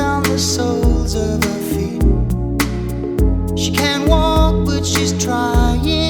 on the soles of her feet. She can't walk, but she's trying.